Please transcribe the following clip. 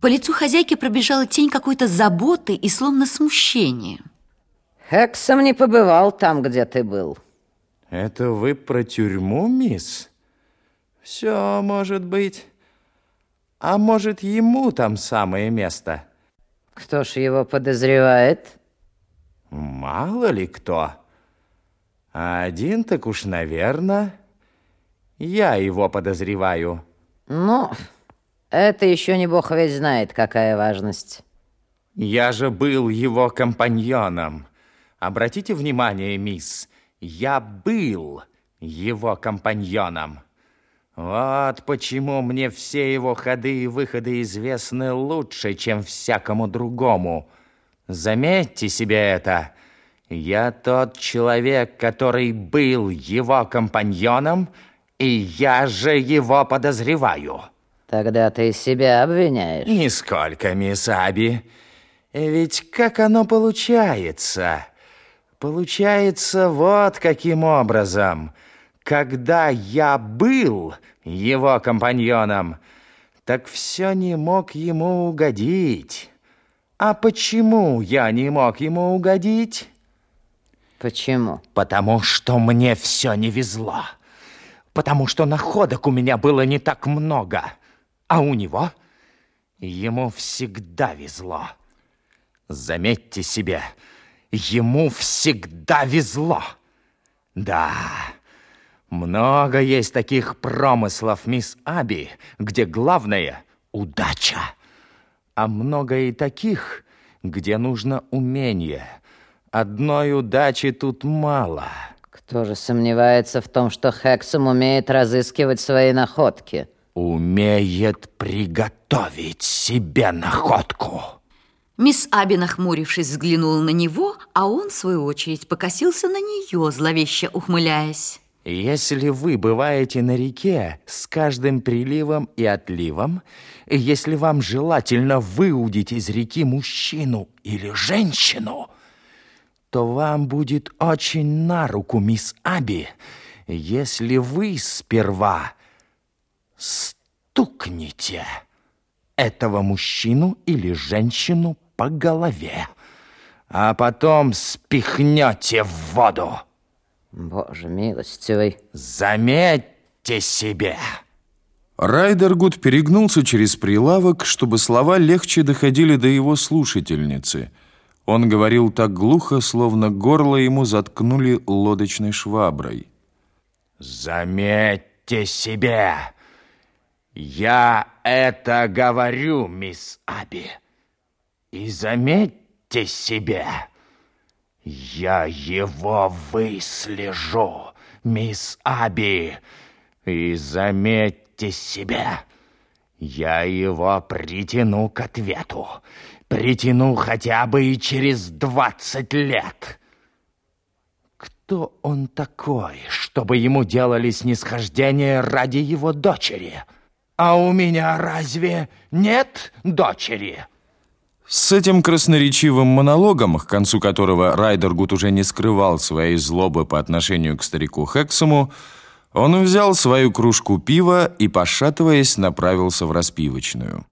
По лицу хозяйки пробежала тень какой-то заботы и словно смущения. Хексом не побывал там, где ты был. Это вы про тюрьму, мисс? Все может быть. А может, ему там самое место? Кто ж его подозревает? Мало ли кто. А один так уж, наверное, я его подозреваю. Ну, это еще не бог весь знает, какая важность. Я же был его компаньоном. Обратите внимание, мисс, я был его компаньоном. Вот почему мне все его ходы и выходы известны лучше, чем всякому другому. Заметьте себе это. Я тот человек, который был его компаньоном, и я же его подозреваю. Тогда ты себя обвиняешь. Нисколько, мисс Аби. Ведь как оно получается? Получается вот каким образом. Когда я был его компаньоном, так все не мог ему угодить. А почему я не мог ему угодить? Почему? Потому что мне все не везло. Потому что находок у меня было не так много. А у него ему всегда везло. Заметьте себе, ему всегда везло. Да, много есть таких промыслов, мисс Аби, где главное — удача. А много и таких, где нужно умение. Одной удачи тут мало. Кто же сомневается в том, что Хексом умеет разыскивать свои находки? Умеет приготовить себе находку. Мисс Аби, нахмурившись, взглянула на него, а он, в свою очередь, покосился на нее, зловеще ухмыляясь. Если вы бываете на реке с каждым приливом и отливом, если вам желательно выудить из реки мужчину или женщину, то вам будет очень на руку, мисс Аби, если вы сперва стукните этого мужчину или женщину по голове, а потом спихнете в воду. Боже милостивый. Заметьте себе. Райдергуд перегнулся через прилавок, чтобы слова легче доходили до его слушательницы. Он говорил так глухо, словно горло ему заткнули лодочной шваброй. Заметьте себе. Я это говорю, мисс Аби. И заметьте себе, я его выслежу, мисс Аби. И заметьте себе, я его притяну к ответу. Притяну хотя бы и через двадцать лет. Кто он такой, чтобы ему делали снисхождение ради его дочери?» А у меня разве нет дочери? С этим красноречивым монологом, к концу которого Райдергут уже не скрывал своей злобы по отношению к старику Хексому, он взял свою кружку пива и, пошатываясь, направился в распивочную.